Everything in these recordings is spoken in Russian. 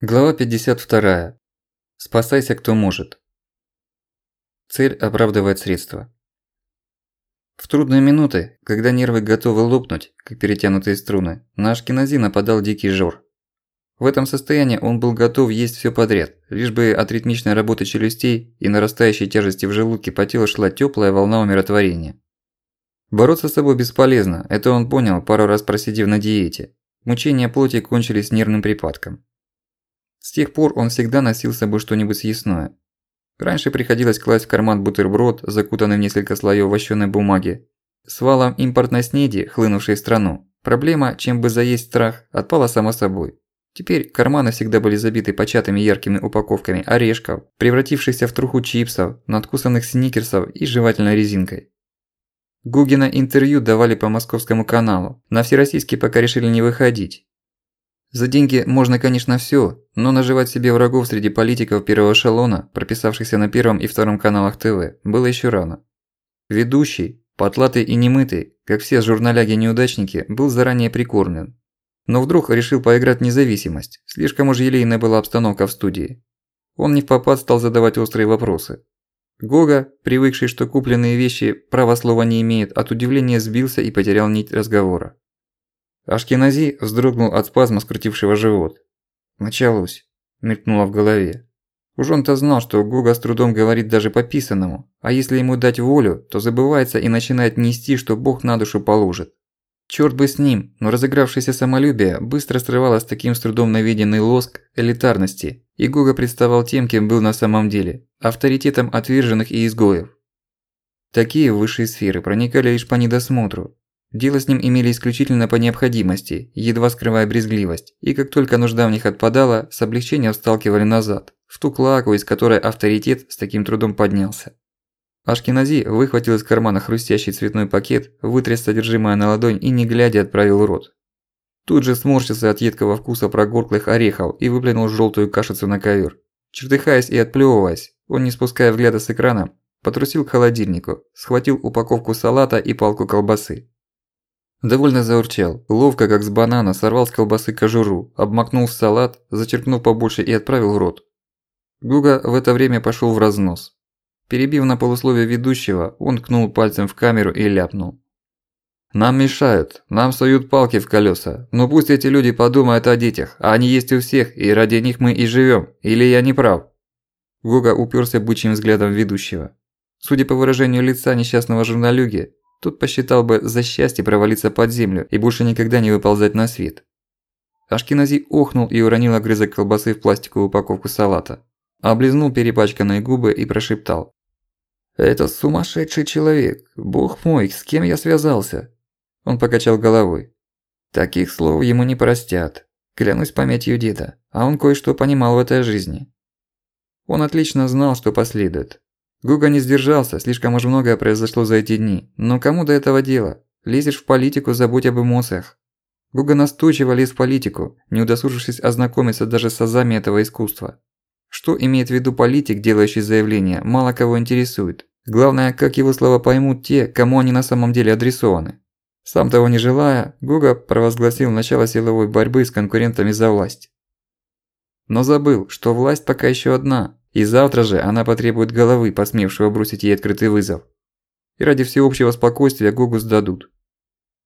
Глава 52. Спасайся, кто может. Цель оправдывает средства. В трудные минуты, когда нервы готовы лопнуть, как перетянутые струны, наш кинози нападал дикий жор. В этом состоянии он был готов есть всё подряд, лишь бы от ритмичной работы челюстей и нарастающей тяжести в желудке по телу шла тёплая волна умиротворения. Бороться с собой бесполезно, это он понял, пару раз просидев на диете. Мучения плоти кончились нервным припадком. С тех пор он всегда носил с собой что-нибудь съестное. Раньше приходилось класть в карман бутерброд, закутанный в несколько слоёв вощеной бумаги. С валом импортной снеди, хлынувшей в страну, проблема, чем бы заесть страх, отпала само собой. Теперь карманы всегда были забиты початыми яркими упаковками орешков, превратившихся в труху чипсов, надкусанных сникерсов и жевательной резинкой. Гугина интервью давали по московскому каналу, на всероссийский пока решили не выходить, за деньги можно, конечно, всё, но наживать себе врагов среди политиков первого эшелона, прописавшихся на первом и втором каналах ТВ, было ещё рано. Ведущий, потлатый и немытый, как все журналяги-неудачники, был заранее прикормлен. Но вдруг решил поиграть в независимость, слишком уж елейная была обстановка в студии. Он не в попад стал задавать острые вопросы. Гога, привыкший, что купленные вещи права слова не имеют, от удивления сбился и потерял нить разговора. Ашкенази вздрогнул от спазма, скрутившего живот. «Началось», – мелькнуло в голове. Уж он-то знал, что Гуга с трудом говорит даже по писанному, а если ему дать волю, то забывается и начинает нести, что Бог на душу положит. Чёрт бы с ним, но разыгравшееся самолюбие быстро срывало с таким с трудом наведенный лоск элитарности, и Гуга представал тем, кем был на самом деле – авторитетом отверженных и изгоев. Такие высшие сферы проникали лишь по недосмотру, Дело с ним имели исключительно по необходимости, едва скрывая брезгливость, и как только нужда в них отпадала, с облегчением сталкивали назад, в ту клаку, из которой авторитет с таким трудом поднялся. Ашкенази выхватил из кармана хрустящий цветной пакет, вытряс содержимое на ладонь и не глядя отправил в рот. Тут же сморщился от едкого вкуса прогорклых орехов и выплюнул жёлтую кашицу на ковер. Чертыхаясь и отплёвываясь, он, не спуская взгляда с экрана, потрусил к холодильнику, схватил упаковку салата и палку колбасы. Довольно заурчал, ловко, как с банана, сорвал с колбасы кожуру, обмакнул в салат, зачерпнул побольше и отправил в рот. Гуга в это время пошёл в разнос. Перебив на полусловие ведущего, он ткнул пальцем в камеру и ляпнул. «Нам мешают, нам суют палки в колёса, но пусть эти люди подумают о детях, а они есть у всех, и ради них мы и живём, или я не прав?» Гуга упёрся бычьим взглядом ведущего. Судя по выражению лица несчастного журналюги, Тут посчитал бы за счастье провалиться под землю и больше никогда не выползать на свет. Ашкенази охнул и уронил огрызок колбасы в пластиковую упаковку салата. Облизнул перепачканные губы и прошептал. «Это сумасшедший человек! Бог мой, с кем я связался?» Он покачал головой. Таких слов ему не простят. Клянусь памятью деда, а он кое-что понимал в этой жизни. Он отлично знал, что последует. Гуга не сдержался, слишком уж многое произошло за эти дни. Но кому до этого дела? Лезешь в политику, забудь об эмоциях. Гуга настойчиво лез в политику, не удосужившись ознакомиться даже с азами этого искусства. Что имеет в виду политик, делающий заявление, мало кого интересует. Главное, как его слова поймут те, кому они на самом деле адресованы. Сам того не желая, Гуга провозгласил начало силовой борьбы с конкурентами за власть. Но забыл, что власть пока еще одна, и завтра же она потребует головы, посмевшего бросить ей открытый вызов. И ради всеобщего спокойствия Гогу сдадут.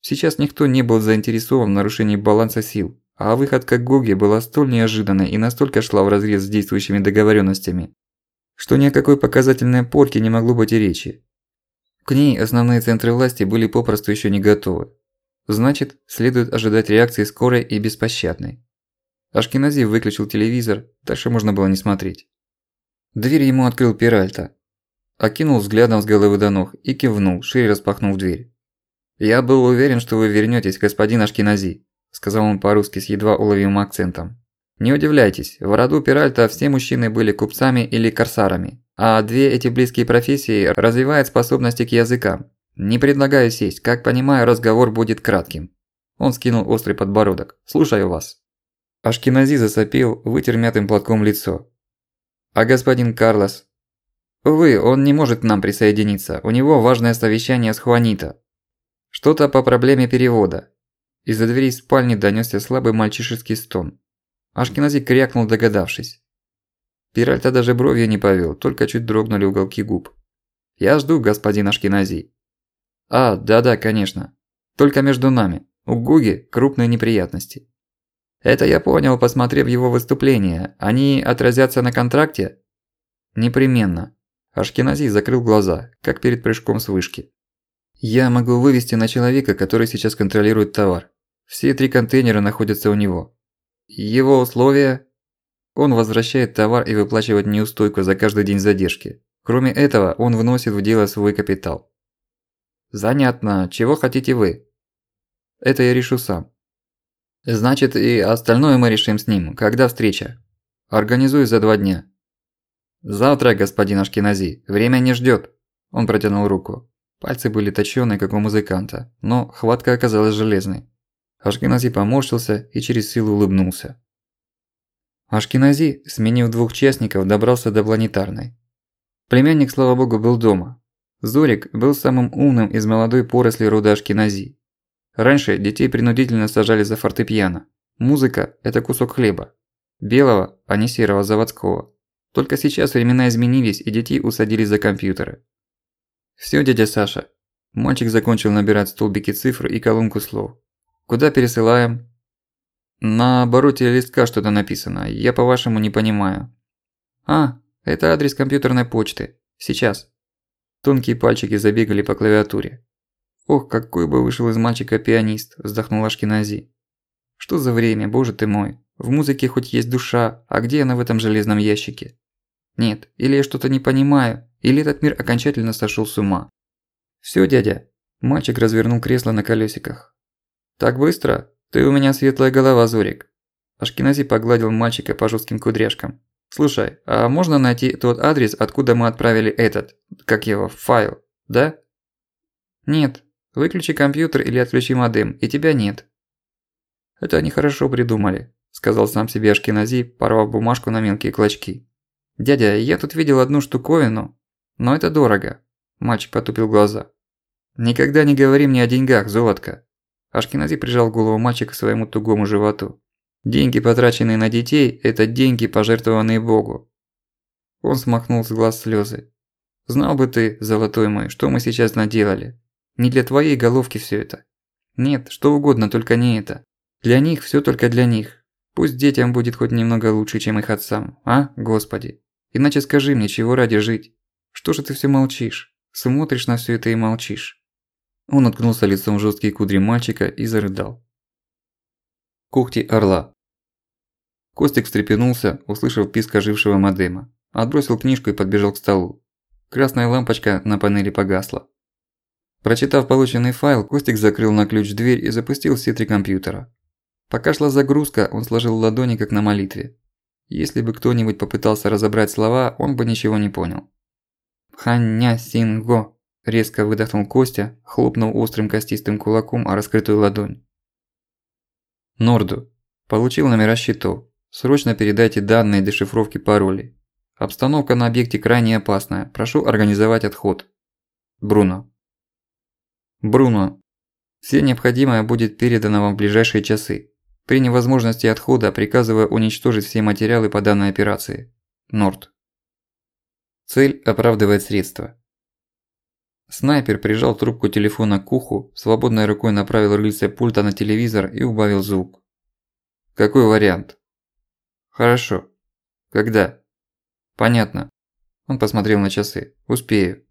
Сейчас никто не был заинтересован в нарушении баланса сил, а выходка Гоги была столь неожиданной и настолько шла вразрез с действующими договоренностями, что ни о какой показательной порке не могло быть и речи. К ней основные центры власти были попросту еще не готовы. Значит, следует ожидать реакции скорой и беспощадной. Ашкенази выключил телевизор, дальше можно было не смотреть. Дверь ему открыл Пиральта. Окинул взглядом с головы до ног и кивнул, шире распахнув дверь. «Я был уверен, что вы вернётесь, господин Ашкенази», – сказал он по-русски с едва уловимым акцентом. «Не удивляйтесь, в роду Пиральта все мужчины были купцами или корсарами, а две эти близкие профессии развивают способности к языкам. Не предлагаю сесть, как понимаю, разговор будет кратким». Он скинул острый подбородок. «Слушаю вас». Ашкенази засопел, вытер мятым платком лицо. А господин Карлос? Увы, он не может к нам присоединиться. У него важное совещание с Хуанита. Что-то по проблеме перевода. Из-за двери спальни донёсся слабый мальчишеский стон. Ашкенази крякнул, догадавшись. Пиральта даже бровью не повел, только чуть дрогнули уголки губ. «Я жду, господин Ашкенази». «А, да-да, конечно. Только между нами. У Гуги крупные неприятности». «Это я понял, посмотрев его выступление. Они отразятся на контракте?» «Непременно». Ашкенази закрыл глаза, как перед прыжком с вышки. «Я могу вывести на человека, который сейчас контролирует товар. Все три контейнера находятся у него. Его условия он возвращает товар и выплачивает неустойку за каждый день задержки. Кроме этого, он вносит в дело свой капитал. Занятно. Чего хотите вы? Это я решу сам. Значит, и остальное мы решим с ним. Когда встреча? Организую за два дня. Завтра, господин Ашкенази. Время не ждёт. Он протянул руку. Пальцы были точёные, как у музыканта, но хватка оказалась железной. Ашкенази поморщился и через силу улыбнулся. Ашкенази, сменив двух частников, добрался до планетарной. Племянник, слава богу, был дома. Зорик был самым умным из молодой поросли рода Ашкенази. Раньше детей принудительно сажали за фортепиано. Музыка – это кусок хлеба. Белого, а не серого заводского. Только сейчас времена изменились, и детей усадили за компьютеры. Всё, дядя Саша. Мальчик закончил набирать столбики цифр и колонку слов. Куда пересылаем? На обороте листка что-то написано. Я по-вашему не понимаю. А, это адрес компьютерной почты. Сейчас. Тонкие пальчики забегали по клавиатуре. Ох, какой бы вышел из мальчика пианист, вздохнул Ашкенази. Что за время, боже ты мой. В музыке хоть есть душа, а где она в этом железном ящике? Нет, или я что-то не понимаю, или этот мир окончательно сошел с ума. Всё, дядя. Мальчик развернул кресло на колесиках. Так быстро? «Ты у меня светлая голова, Зурик». Ашкенази погладил мальчика по жестким кудряшкам. «Слушай, а можно найти тот адрес, откуда мы отправили этот, как его, файл, да?» «Нет. Выключи компьютер или отключи модем, и тебя нет». «Это они хорошо придумали», – сказал сам себе Ашкенази, порвав бумажку на мелкие клочки. «Дядя, я тут видел одну штуковину, но это дорого». Мальчик потупил глаза. «Никогда не говори мне о деньгах, золотко. Ашкенази прижал голову мальчика к своему тугому животу. «Деньги, потраченные на детей – это деньги, пожертвованные Богу». Он смахнул с глаз слезы. «Знал бы ты, золотой мой, что мы сейчас наделали. Не для твоей головки все это. Нет, что угодно, только не это. Для них все только для них. Пусть детям будет хоть немного лучше, чем их отцам, а, Господи? Иначе скажи мне, чего ради жить? Что же ты все молчишь? Смотришь на все это и молчишь?» Он уткнулся лицом в жесткие кудри мальчика и зарыдал. Когти орла. Костик встрепенулся, услышав писк ожившего модема. Отбросил книжку и подбежал к столу. Красная лампочка на панели погасла. Прочитав полученный файл, Костик закрыл на ключ дверь и запустил все три компьютера. Пока шла загрузка, он сложил ладони как на молитве. Если бы кто-нибудь попытался разобрать слова, он бы ничего не понял. «Ханя синго», Резко выдохнул Костя, хлопнул острым костистым кулаком о раскрытую ладонь. Норду. Получил номера счетов. Срочно передайте данные дешифровки паролей. Обстановка на объекте крайне опасная. Прошу организовать отход. Бруно. Бруно. Все необходимое будет передано вам в ближайшие часы. При невозможности отхода приказываю уничтожить все материалы по данной операции. Норд. Цель оправдывает средства. Снайпер прижал трубку телефона к уху, свободной рукой направил рыльце пульта на телевизор и убавил звук. «Какой вариант?» «Хорошо. Когда?» «Понятно». Он посмотрел на часы. «Успею».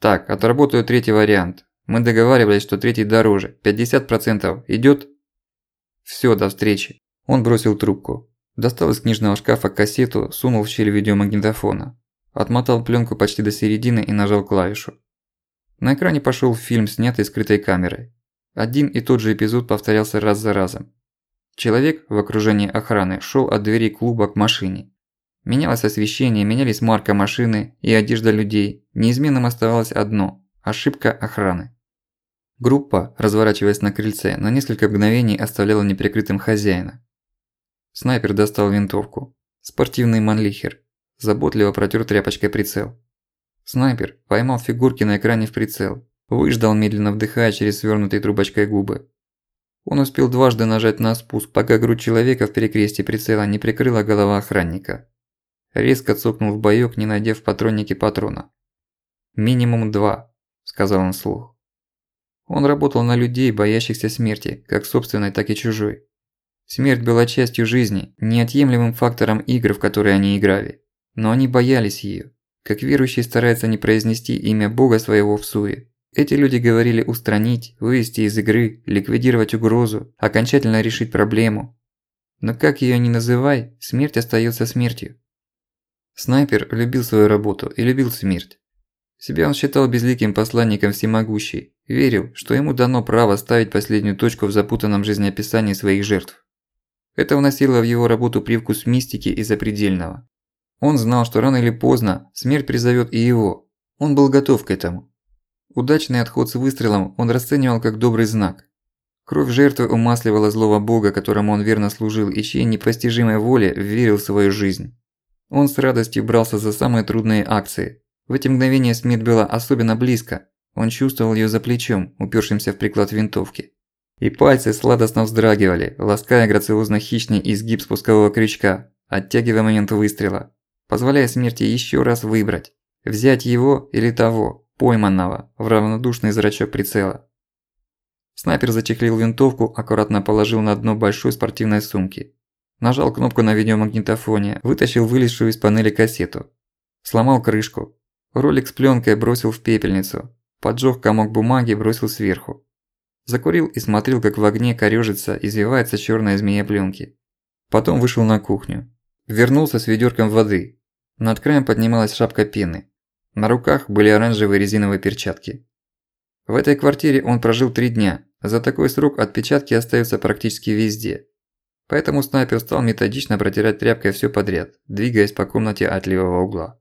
«Так, отработаю третий вариант. Мы договаривались, что третий дороже. 50% идёт?» «Всё, до встречи». Он бросил трубку. Достал из книжного шкафа кассету, сунул в щель видеомагнитофона. Отмотал пленку почти до середины и нажал клавишу. На экране пошел фильм, снятый скрытой камерой. Один и тот же эпизод повторялся раз за разом. Человек в окружении охраны шел от двери клуба к машине. Менялось освещение, менялись марка машины и одежда людей. Неизменным оставалось одно – ошибка охраны. Группа, разворачиваясь на крыльце, на несколько мгновений оставляла неприкрытым хозяина. Снайпер достал винтовку. Спортивный манлихер. Заботливо протер тряпочкой прицел. Снайпер поймал фигурки на экране в прицел. Выждал, медленно вдыхая через свернутые трубочкой губы. Он успел дважды нажать на спуск, пока грудь человека в перекрестии прицела не прикрыла голова охранника. Резко цокнул в боёк, не найдя в патроннике патрона. «Минимум два», – сказал он вслух. Он работал на людей, боящихся смерти, как собственной, так и чужой. Смерть была частью жизни, неотъемлемым фактором игр, в которые они играли. Но они боялись её, как верующий старается не произнести имя Бога своего в суе. Эти люди говорили устранить, вывести из игры, ликвидировать угрозу, окончательно решить проблему. Но как её ни называй, смерть остаётся смертью. Снайпер любил свою работу и любил смерть. Себя он считал безликим посланником всемогущей, верил, что ему дано право ставить последнюю точку в запутанном жизнеописании своих жертв. Это вносило в его работу привкус мистики и запредельного. Он знал, что рано или поздно смерть призовет и его. Он был готов к этому. Удачный отход с выстрелом он расценивал как добрый знак. Кровь жертвы умасливала злого бога, которому он верно служил и чьей непостижимой воле верил в свою жизнь. Он с радостью брался за самые трудные акции. В эти мгновения смерть была особенно близко. Он чувствовал её за плечом, упёршимся в приклад винтовки. И пальцы сладостно вздрагивали, лаская грациозно хищный изгиб спускового крючка, оттягивая момент выстрела, позволяя смерти ещё раз выбрать – взять его или того, пойманного в равнодушный зрачок прицела. Снайпер зачехлил винтовку, аккуратно положил на дно большой спортивной сумки. Нажал кнопку на видеомагнитофоне, вытащил вылезшую из панели кассету. Сломал крышку. Ролик с плёнкой бросил в пепельницу. Поджёг комок бумаги, бросил сверху. Закурил и смотрел, как в огне корёжится, извивается чёрная змея плёнки. Потом вышел на кухню. Вернулся с ведёрком воды. Над краем поднималась шапка пены. На руках были оранжевые резиновые перчатки. В этой квартире он прожил три дня. За такой срок отпечатки остаются практически везде. Поэтому снайпер стал методично протирать тряпкой всё подряд, двигаясь по комнате от левого угла.